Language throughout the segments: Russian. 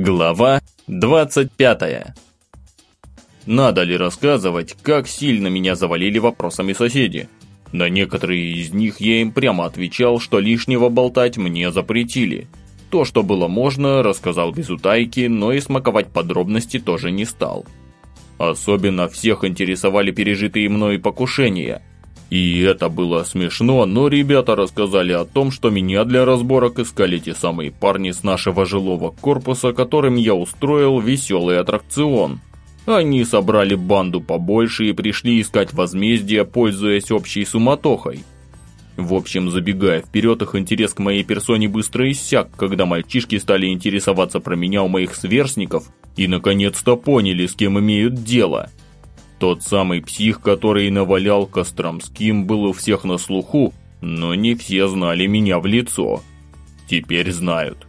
Глава 25. Надо ли рассказывать, как сильно меня завалили вопросами соседи? На некоторые из них я им прямо отвечал, что лишнего болтать мне запретили. То, что было можно, рассказал без утайки, но и смаковать подробности тоже не стал. Особенно всех интересовали пережитые мной покушения – и это было смешно, но ребята рассказали о том, что меня для разборок искали те самые парни с нашего жилого корпуса, которым я устроил веселый аттракцион. Они собрали банду побольше и пришли искать возмездие, пользуясь общей суматохой. В общем, забегая вперед, их интерес к моей персоне быстро иссяк, когда мальчишки стали интересоваться про меня у моих сверстников и наконец-то поняли, с кем имеют дело – тот самый псих, который навалял Костромским, был у всех на слуху, но не все знали меня в лицо. Теперь знают.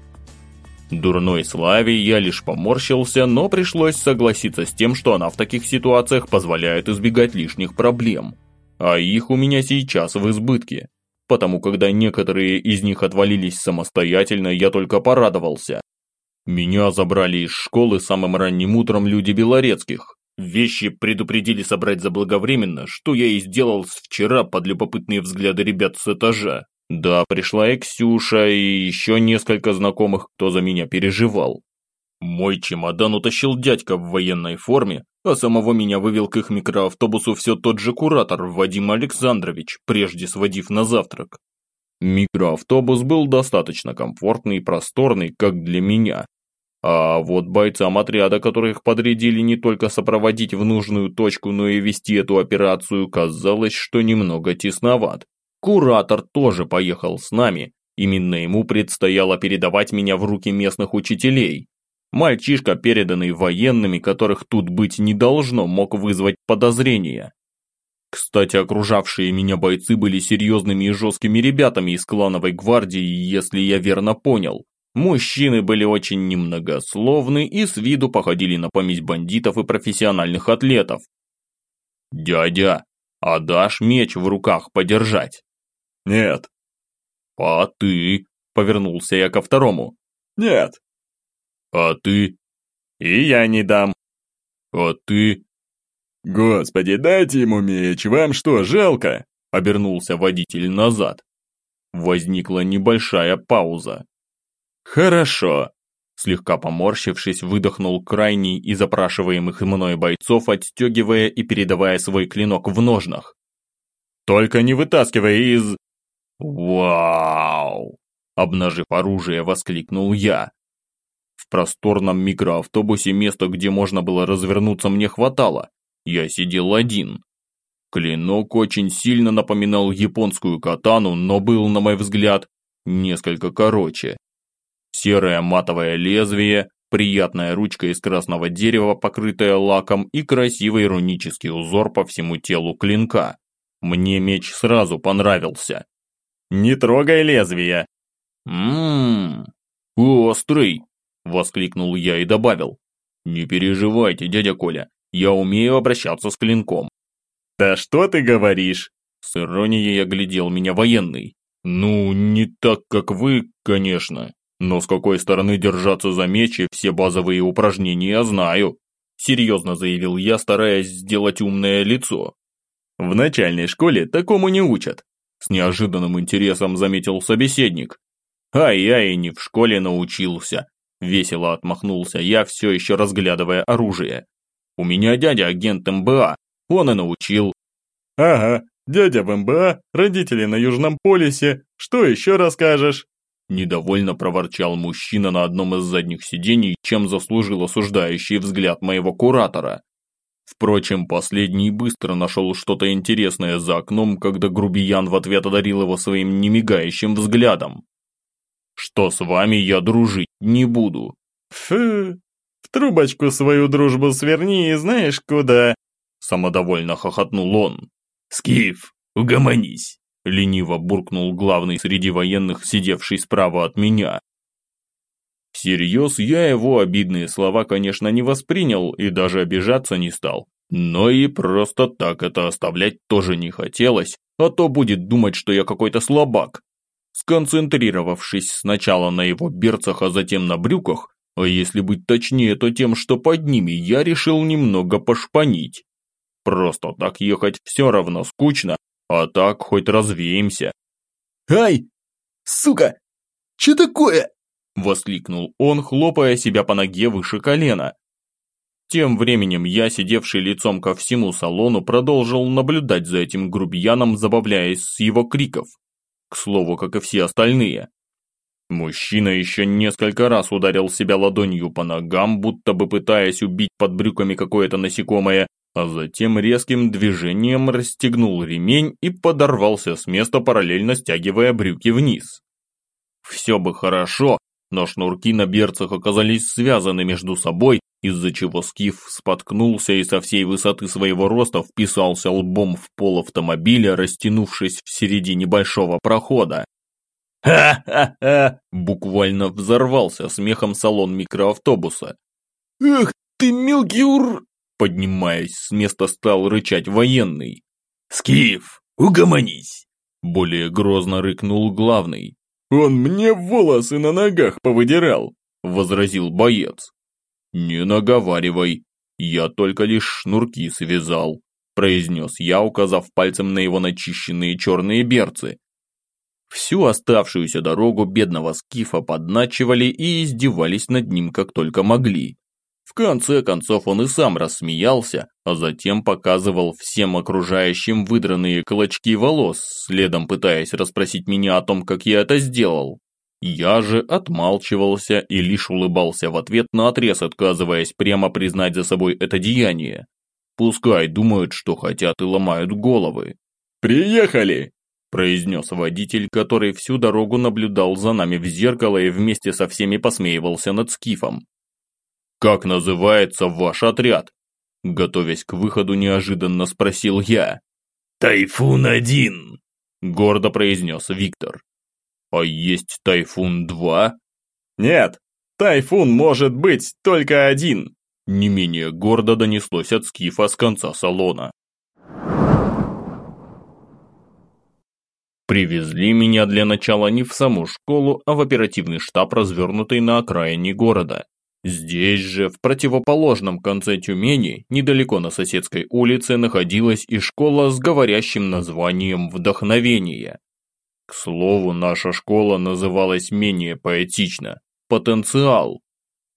Дурной славе я лишь поморщился, но пришлось согласиться с тем, что она в таких ситуациях позволяет избегать лишних проблем. А их у меня сейчас в избытке. Потому когда некоторые из них отвалились самостоятельно, я только порадовался. Меня забрали из школы самым ранним утром люди Белорецких. Вещи предупредили собрать заблаговременно, что я и сделал с вчера под любопытные взгляды ребят с этажа. Да, пришла и Ксюша, и еще несколько знакомых, кто за меня переживал. Мой чемодан утащил дядька в военной форме, а самого меня вывел к их микроавтобусу все тот же куратор Вадим Александрович, прежде сводив на завтрак. Микроавтобус был достаточно комфортный и просторный, как для меня, а вот бойцам отряда, которых подрядили не только сопроводить в нужную точку, но и вести эту операцию, казалось, что немного тесноват. Куратор тоже поехал с нами, именно ему предстояло передавать меня в руки местных учителей. Мальчишка, переданный военными, которых тут быть не должно, мог вызвать подозрения. Кстати, окружавшие меня бойцы были серьезными и жесткими ребятами из клановой гвардии, если я верно понял. Мужчины были очень немногословны и с виду походили на помесь бандитов и профессиональных атлетов. «Дядя, а дашь меч в руках подержать?» «Нет». «А ты?» – повернулся я ко второму. «Нет». «А ты?» «И я не дам». «А ты?» «Господи, дайте ему меч, вам что, жалко?» – обернулся водитель назад. Возникла небольшая пауза. «Хорошо», – слегка поморщившись, выдохнул крайний и запрашиваемых мной бойцов, отстегивая и передавая свой клинок в ножнах. «Только не вытаскивая из...» «Вау!» – обнажив оружие, воскликнул я. В просторном микроавтобусе места, где можно было развернуться, мне хватало. Я сидел один. Клинок очень сильно напоминал японскую катану, но был, на мой взгляд, несколько короче. Серое матовое лезвие, приятная ручка из красного дерева, покрытая лаком и красивый рунический узор по всему телу клинка. Мне меч сразу понравился. «Не трогай лезвие!» «Ммм, острый!» – воскликнул я и добавил. «Не переживайте, дядя Коля, я умею обращаться с клинком». «Да что ты говоришь?» С иронией оглядел меня военный. «Ну, не так, как вы, конечно. Но с какой стороны держаться за меч и все базовые упражнения знаю, серьезно заявил я, стараясь сделать умное лицо. В начальной школе такому не учат, с неожиданным интересом заметил собеседник. А я и не в школе научился, весело отмахнулся я, все еще разглядывая оружие. У меня дядя агент МБА, он и научил. Ага, дядя в МБА, родители на Южном полюсе, что еще расскажешь? Недовольно проворчал мужчина на одном из задних сидений, чем заслужил осуждающий взгляд моего куратора. Впрочем, последний быстро нашел что-то интересное за окном, когда грубиян в ответ одарил его своим немигающим взглядом. «Что с вами я дружить не буду». «Фу, в трубочку свою дружбу сверни и знаешь куда», самодовольно хохотнул он. «Скиф, угомонись». Лениво буркнул главный среди военных, сидевший справа от меня. Всерьез я его обидные слова, конечно, не воспринял и даже обижаться не стал. Но и просто так это оставлять тоже не хотелось, а то будет думать, что я какой-то слабак. Сконцентрировавшись сначала на его берцах, а затем на брюках, А если быть точнее, то тем, что под ними я решил немного пошпанить. Просто так ехать все равно скучно, а так хоть развеемся. «Ай! Сука! Че такое?» Воскликнул он, хлопая себя по ноге выше колена. Тем временем я, сидевший лицом ко всему салону, продолжил наблюдать за этим грубияном, забавляясь с его криков. К слову, как и все остальные. Мужчина еще несколько раз ударил себя ладонью по ногам, будто бы пытаясь убить под брюками какое-то насекомое, а затем резким движением расстегнул ремень и подорвался с места, параллельно стягивая брюки вниз. Все бы хорошо, но шнурки на берцах оказались связаны между собой, из-за чего Скиф споткнулся и со всей высоты своего роста вписался лбом в пол автомобиля, растянувшись в середине большого прохода. «Ха-ха-ха!» – буквально взорвался смехом салон микроавтобуса. «Эх ты, мелкий ур...» – поднимаясь с места стал рычать военный. «Скиф, угомонись!» – более грозно рыкнул главный. «Он мне волосы на ногах повыдирал!» – возразил боец. «Не наговаривай, я только лишь шнурки связал», – произнес я, указав пальцем на его начищенные черные берцы, Всю оставшуюся дорогу бедного скифа подначивали и издевались над ним как только могли. В конце концов он и сам рассмеялся, а затем показывал всем окружающим выдранные клочки волос, следом пытаясь расспросить меня о том, как я это сделал. Я же отмалчивался и лишь улыбался в ответ на отрез, отказываясь прямо признать за собой это деяние. Пускай думают, что хотят и ломают головы. «Приехали!» Произнес водитель, который всю дорогу наблюдал за нами в зеркало и вместе со всеми посмеивался над скифом. «Как называется ваш отряд?» Готовясь к выходу, неожиданно спросил я. «Тайфун-1», – гордо произнес Виктор. «А есть Тайфун-2?» «Нет, Тайфун может быть только один», – не менее гордо донеслось от скифа с конца салона. Привезли меня для начала не в саму школу, а в оперативный штаб, развернутый на окраине города. Здесь же, в противоположном конце Тюмени, недалеко на соседской улице, находилась и школа с говорящим названием «Вдохновение». К слову, наша школа называлась менее поэтично «Потенциал».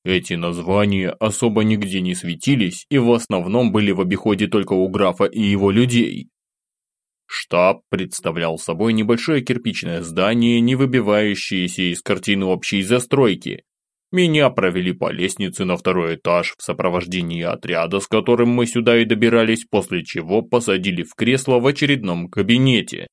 Эти названия особо нигде не светились и в основном были в обиходе только у графа и его людей. Штаб представлял собой небольшое кирпичное здание, не выбивающееся из картины общей застройки. Меня провели по лестнице на второй этаж в сопровождении отряда, с которым мы сюда и добирались, после чего посадили в кресло в очередном кабинете.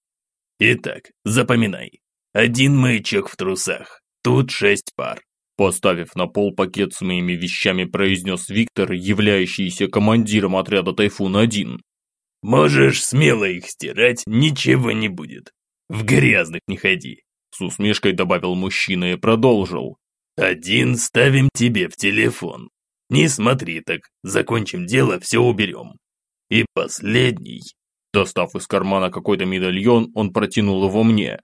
Итак, запоминай. Один маячок в трусах. Тут шесть пар. Поставив на пол пакет с моими вещами, произнес Виктор, являющийся командиром отряда «Тайфун-1». Можешь смело их стирать, ничего не будет. В грязных не ходи. С усмешкой добавил мужчина и продолжил. Один ставим тебе в телефон. Не смотри так, закончим дело, все уберем. И последний. Достав из кармана какой-то медальон, он протянул его мне.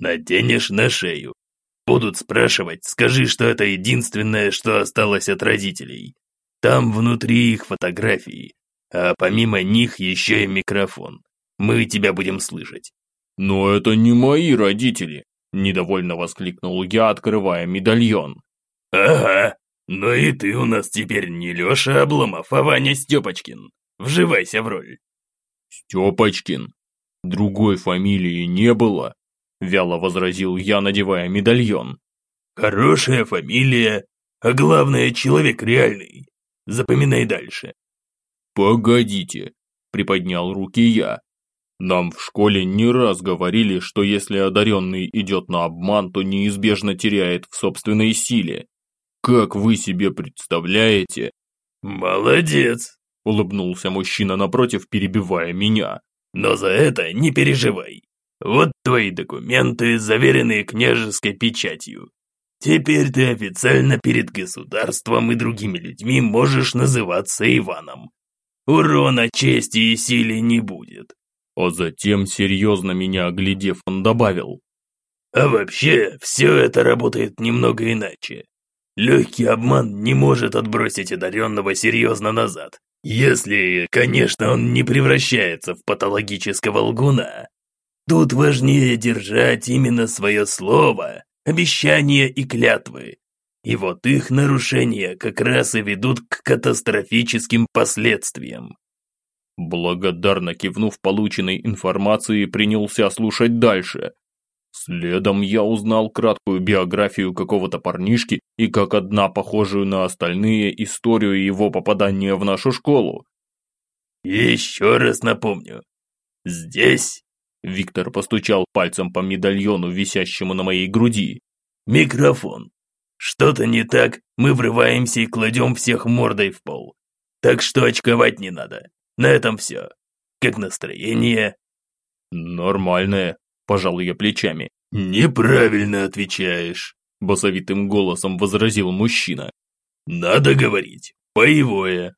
Наденешь на шею. Будут спрашивать, скажи, что это единственное, что осталось от родителей. Там внутри их фотографии а помимо них еще и микрофон. Мы тебя будем слышать». «Но это не мои родители», – недовольно воскликнул я, открывая медальон. «Ага, но и ты у нас теперь не Леша Обломов, а Ваня Степочкин. Вживайся в роль». «Степочкин? Другой фамилии не было», – вяло возразил я, надевая медальон. «Хорошая фамилия, а главное, человек реальный. Запоминай дальше. «Погодите», – приподнял руки я. «Нам в школе не раз говорили, что если одаренный идет на обман, то неизбежно теряет в собственной силе. Как вы себе представляете?» «Молодец», – улыбнулся мужчина напротив, перебивая меня. «Но за это не переживай. Вот твои документы, заверенные княжеской печатью. Теперь ты официально перед государством и другими людьми можешь называться Иваном. Урона чести и силе не будет. А затем, серьезно меня оглядев, он добавил. А вообще, все это работает немного иначе. Легкий обман не может отбросить одаренного серьезно назад. Если, конечно, он не превращается в патологического лгуна. Тут важнее держать именно свое слово, обещания и клятвы. И вот их нарушения как раз и ведут к катастрофическим последствиям. Благодарно кивнув полученной информации, принялся слушать дальше. Следом я узнал краткую биографию какого-то парнишки и как одна похожую на остальные историю его попадания в нашу школу. «Еще раз напомню. Здесь...» Виктор постучал пальцем по медальону, висящему на моей груди. «Микрофон. Что-то не так, мы врываемся и кладем всех мордой в пол. Так что очковать не надо. На этом все. Как настроение?» «Нормальное», – пожал я плечами. «Неправильно отвечаешь», – басовитым голосом возразил мужчина. «Надо говорить. Боевое».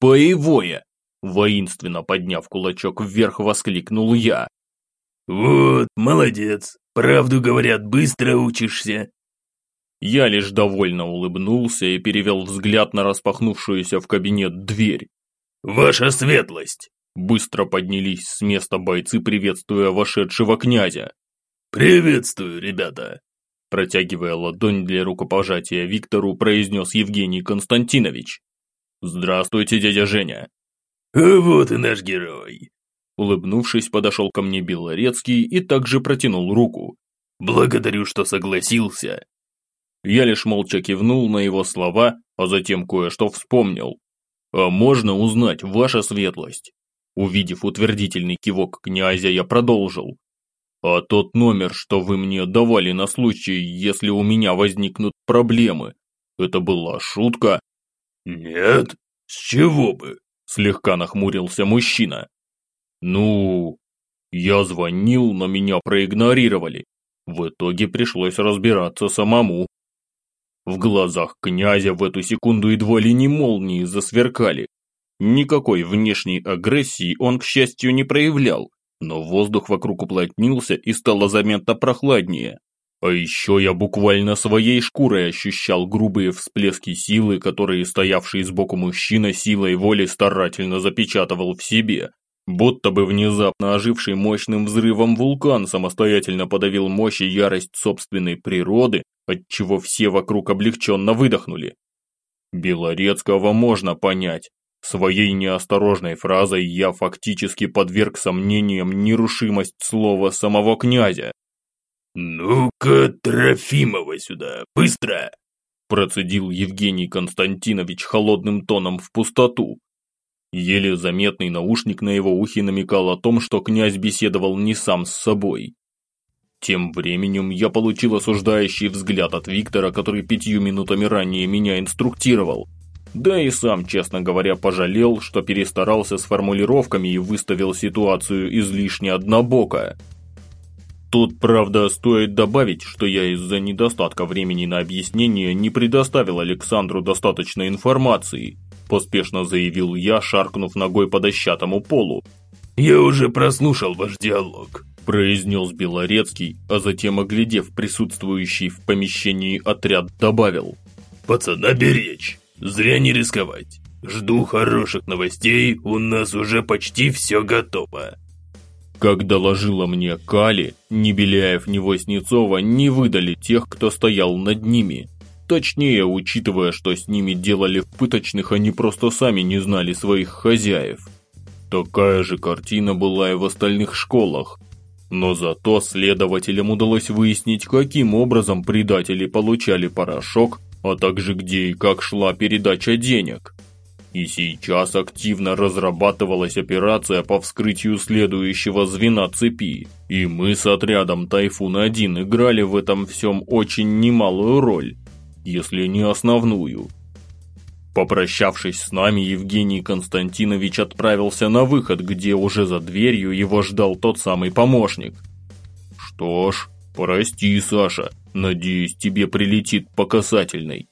«Боевое», – воинственно подняв кулачок вверх, воскликнул я. «Вот, молодец. Правду говорят, быстро учишься. Я лишь довольно улыбнулся и перевел взгляд на распахнувшуюся в кабинет дверь. «Ваша светлость!» Быстро поднялись с места бойцы, приветствуя вошедшего князя. «Приветствую, ребята!» Протягивая ладонь для рукопожатия Виктору, произнес Евгений Константинович. «Здравствуйте, дядя Женя!» «А вот и наш герой!» Улыбнувшись, подошел ко мне Белорецкий и также протянул руку. «Благодарю, что согласился. Я лишь молча кивнул на его слова, а затем кое-что вспомнил. «А можно узнать, ваша светлость?» Увидев утвердительный кивок князя, я продолжил. «А тот номер, что вы мне давали на случай, если у меня возникнут проблемы, это была шутка?» «Нет, с чего бы?» Слегка нахмурился мужчина. «Ну, я звонил, но меня проигнорировали. В итоге пришлось разбираться самому. В глазах князя в эту секунду едва ли не молнии засверкали. Никакой внешней агрессии он, к счастью, не проявлял, но воздух вокруг уплотнился и стало заметно прохладнее. А еще я буквально своей шкурой ощущал грубые всплески силы, которые стоявший сбоку мужчина силой воли старательно запечатывал в себе. Будто бы внезапно оживший мощным взрывом вулкан самостоятельно подавил мощь и ярость собственной природы, отчего все вокруг облегченно выдохнули. Белорецкого можно понять. Своей неосторожной фразой я фактически подверг сомнениям нерушимость слова самого князя. «Ну-ка, Трофимова сюда, быстро!» Процедил Евгений Константинович холодным тоном в пустоту. Еле заметный наушник на его ухе намекал о том, что князь беседовал не сам с собой. Тем временем я получил осуждающий взгляд от Виктора, который пятью минутами ранее меня инструктировал. Да и сам, честно говоря, пожалел, что перестарался с формулировками и выставил ситуацию излишне однобоко. Тут, правда, стоит добавить, что я из-за недостатка времени на объяснение не предоставил Александру достаточно информации – поспешно заявил я, шаркнув ногой по дощатому полу. «Я уже прослушал ваш диалог», – произнес Белорецкий, а затем, оглядев присутствующий в помещении отряд, добавил. «Пацана беречь, зря не рисковать. Жду хороших новостей, у нас уже почти все готово». Как доложила мне Кали, ни Беляев, ни Воснецова не выдали тех, кто стоял над ними. Точнее, учитывая, что с ними делали в пыточных, они просто сами не знали своих хозяев. Такая же картина была и в остальных школах. Но зато следователям удалось выяснить, каким образом предатели получали порошок, а также где и как шла передача денег. И сейчас активно разрабатывалась операция по вскрытию следующего звена цепи. И мы с отрядом «Тайфун-1» играли в этом всем очень немалую роль если не основную. Попрощавшись с нами, Евгений Константинович отправился на выход, где уже за дверью его ждал тот самый помощник. «Что ж, прости, Саша, надеюсь, тебе прилетит по касательной».